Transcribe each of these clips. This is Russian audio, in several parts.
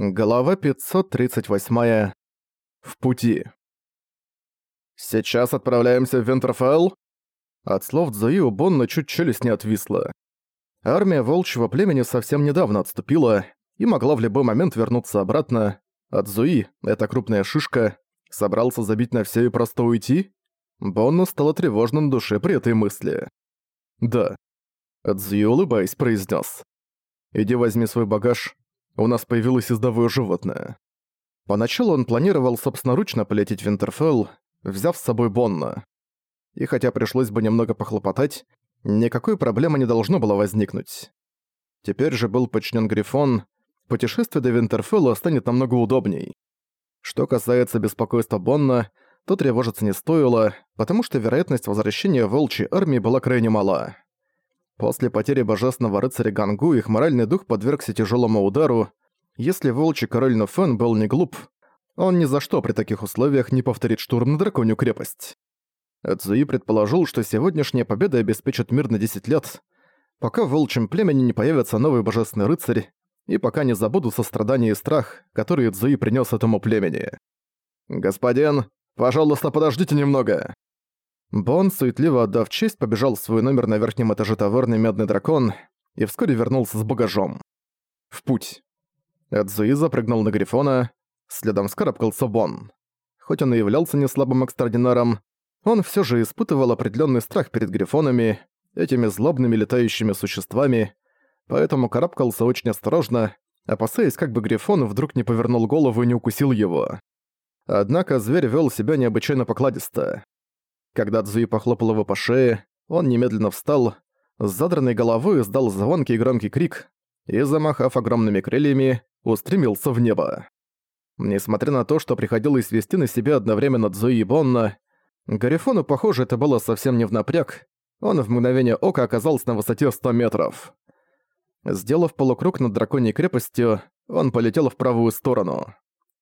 Глава 538. В пути. «Сейчас отправляемся в Вентерфелл?» От слов Цзуи у Бонна чуть челюсть не отвисла. Армия волчьего племени совсем недавно отступила и могла в любой момент вернуться обратно. А Цзуи, эта крупная шишка, собрался забить на все и просто уйти? Бонну стало тревожно на душе при этой мысли. «Да». Цзуи, улыбаясь, произнес: «Иди возьми свой багаж, у нас появилось ездовое животное. Поначалу он планировал собственноручно полететь в Винтерфелл, взяв с собой Бонна. И хотя пришлось бы немного похлопотать, никакой проблемы не должно было возникнуть. Теперь же был подчинен Грифон, путешествие до Винтерфелла станет намного удобней. Что касается беспокойства Бонна, то тревожиться не стоило, потому что вероятность возвращения волчьей армии была крайне мала. После потери божественного рыцаря Гангу их моральный дух подвергся тяжелому удару. Если волчий король Нофен был не глуп, он ни за что при таких условиях не повторит штурм на драконью крепость. Цзуи предположил, что сегодняшняя победа обеспечит мир на 10 лет, пока в волчьем племени не появится новый божественный рыцарь, и пока не забуду сострадание и страх, которые Цзуи принес этому племени. «Господин, пожалуйста, подождите немного!» Бон, суетливо отдав честь, побежал в свой номер на верхнем этаже таверны «Медный дракон» и вскоре вернулся с багажом. В путь. Эдзуи запрыгнул на Грифона, следом скарабкался Бон. Хоть он и являлся неслабым экстраординаром, он все же испытывал определенный страх перед Грифонами, этими злобными летающими существами, поэтому карабкался очень осторожно, опасаясь, как бы Грифон вдруг не повернул голову и не укусил его. Однако зверь вел себя необычайно покладисто. Когда Цзуи похлопал его по шее, он немедленно встал, с задранной головой издал звонкий громкий крик и, замахав огромными крыльями, устремился в небо. Несмотря на то, что приходилось вести на себя одновременно Цзуи и Бонна, Гарифону, похоже, это было совсем не в напряг, он в мгновение ока оказался на высоте 100 метров. Сделав полукруг над драконьей крепостью, он полетел в правую сторону.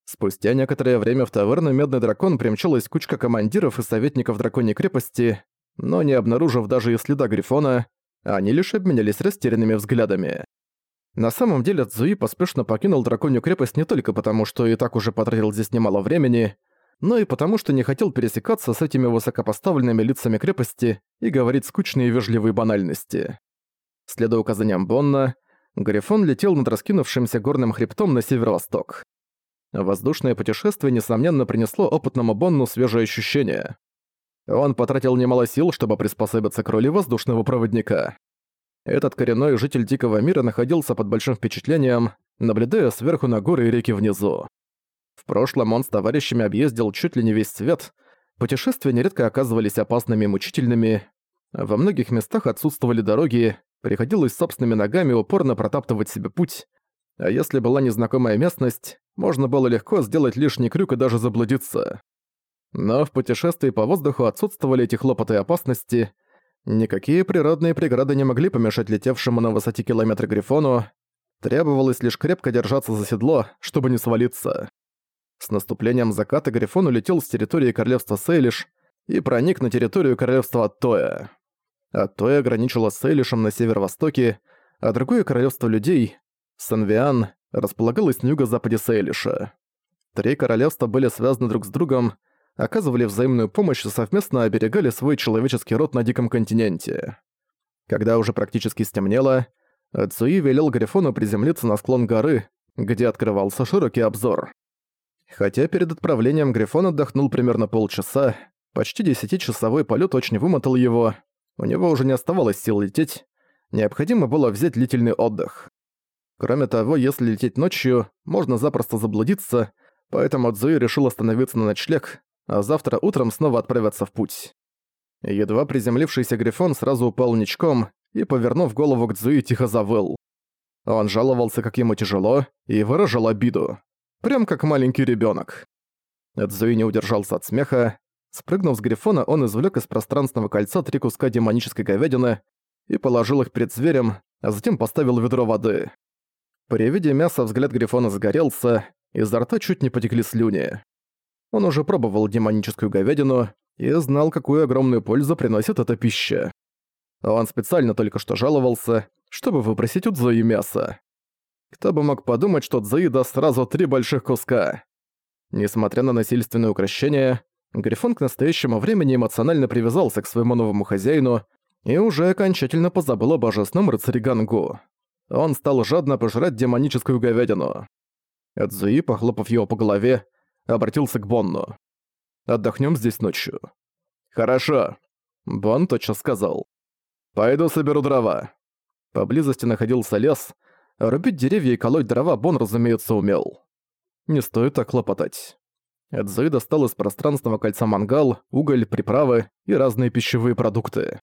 Спустя некоторое время в таверну «Медный дракон» примчалась кучка командиров и советников драконьей крепости, но не обнаружив даже и следа Грифона, они лишь обменялись растерянными взглядами. На самом деле Цзуи поспешно покинул драконью крепость не только потому, что и так уже потратил здесь немало времени, но и потому, что не хотел пересекаться с этими высокопоставленными лицами крепости и говорить скучные и вежливые банальности. Следуя указаниям Бонна, Грифон летел над раскинувшимся горным хребтом на северо-восток. Воздушное путешествие, несомненно, принесло опытному Бонну свежее ощущение. Он потратил немало сил, чтобы приспособиться к роли воздушного проводника. Этот коренной житель Дикого мира находился под большим впечатлением, наблюдая сверху на горы и реки внизу. В прошлом он с товарищами объездил чуть ли не весь свет, путешествия нередко оказывались опасными и мучительными, во многих местах отсутствовали дороги, приходилось собственными ногами упорно протаптывать себе путь, а если была незнакомая местность, можно было легко сделать лишний крюк и даже заблудиться. Но в путешествии по воздуху отсутствовали эти хлопоты и опасности. Никакие природные преграды не могли помешать летевшему на высоте километра Грифону. Требовалось лишь крепко держаться за седло, чтобы не свалиться. С наступлением заката Грифон улетел с территории королевства Сейлиш и проник на территорию королевства Аттоя. Аттоя ограничила Сейлишем на северо-востоке, а другое королевство людей, Санвиан, располагалось на юго-западе Сейлиша. Три королевства были связаны друг с другом, оказывали взаимную помощь и совместно оберегали свой человеческий род на Диком континенте. Когда уже практически стемнело, Цуи велел Грифону приземлиться на склон горы, где открывался широкий обзор. Хотя перед отправлением Грифон отдохнул примерно полчаса, почти десятичасовой полет очень вымотал его, у него уже не оставалось сил лететь, необходимо было взять длительный отдых. Кроме того, если лететь ночью, можно запросто заблудиться, поэтому Цзуи решил остановиться на ночлег, а завтра утром снова отправиться в путь. Едва приземлившийся Грифон сразу упал ничком и, повернув голову к Цзуи, тихо завыл. Он жаловался, как ему тяжело, и выражал обиду. Прям как маленький ребенок. Цзуи не удержался от смеха. Спрыгнув с Грифона, он извлек из пространственного кольца три куска демонической говядины и положил их перед зверем, а затем поставил ведро воды. При виде мяса взгляд Грифона загорелся, изо рта чуть не потекли слюни. Он уже пробовал демоническую говядину и знал, какую огромную пользу приносит эта пища. Он специально только что жаловался, чтобы выпросить у Цзои мясо. Кто бы мог подумать, что Цзуи даст сразу три больших куска. Несмотря на насильственное укращение, Грифон к настоящему времени эмоционально привязался к своему новому хозяину и уже окончательно позабыл о божественном рыцаре Гангу. Он стал жадно пожирать демоническую говядину. Эдзуи, похлопав его по голове, обратился к Бонну. «Отдохнем здесь ночью». «Хорошо», — Бон тотчас сказал. «Пойду соберу дрова». Поблизости находился лес. Рубить деревья и колоть дрова Бон, разумеется, умел. Не стоит так хлопотать. Эдзуи достал из пространственного кольца мангал, уголь, приправы и разные пищевые продукты.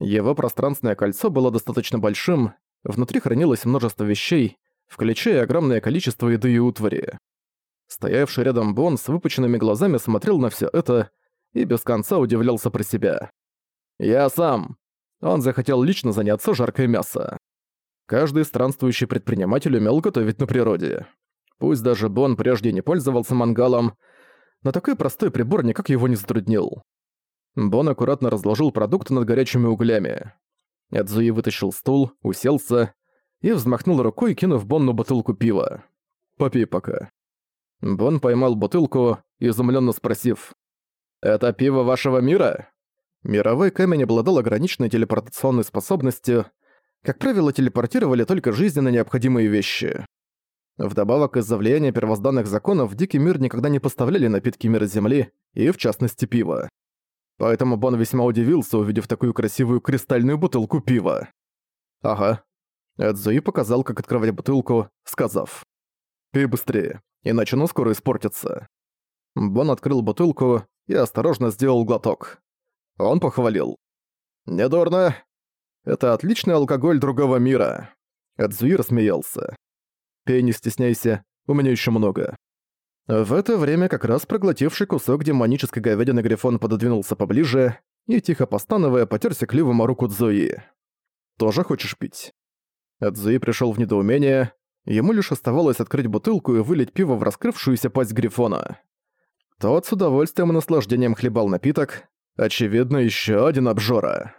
Его пространственное кольцо было достаточно большим, внутри хранилось множество вещей, включая огромное количество еды и утвари. Стоявший рядом Бон с выпученными глазами смотрел на все это и без конца удивлялся про себя. «Я сам!» Он захотел лично заняться жаркое мясо. Каждый странствующий предприниматель умел готовить на природе. Пусть даже Бон прежде не пользовался мангалом, но такой простой прибор никак его не затруднил. Бон аккуратно разложил продукты над горячими углями. Эдзуи вытащил стул, уселся и взмахнул рукой, кинув Бонну бутылку пива. «Попей пока». Бон поймал бутылку, изумленно спросив. «Это пиво вашего мира?» Мировой камень обладал ограниченной телепортационной способностью. Как правило, телепортировали только жизненно необходимые вещи. Вдобавок, из-за влияния первозданных законов, Дикий мир никогда не поставляли напитки мира Земли, и в частности пиво. Поэтому Бон весьма удивился, увидев такую красивую кристальную бутылку пива. «Ага». Эдзуи показал, как открывать бутылку, сказав. «Пей быстрее, иначе оно скоро испортится». Бон открыл бутылку и осторожно сделал глоток. Он похвалил. «Недурно. Это отличный алкоголь другого мира». Эдзуи рассмеялся. Пей, не стесняйся, у меня еще много». В это время как раз проглотивший кусок демонической говядины Грифон пододвинулся поближе и, тихо постановая, потерся клювом о руку Цзуи. «Тоже хочешь пить?» Цзуи пришел в недоумение, ему лишь оставалось открыть бутылку и вылить пиво в раскрывшуюся пасть Грифона. Тот с удовольствием и наслаждением хлебал напиток, очевидно, еще один обжора.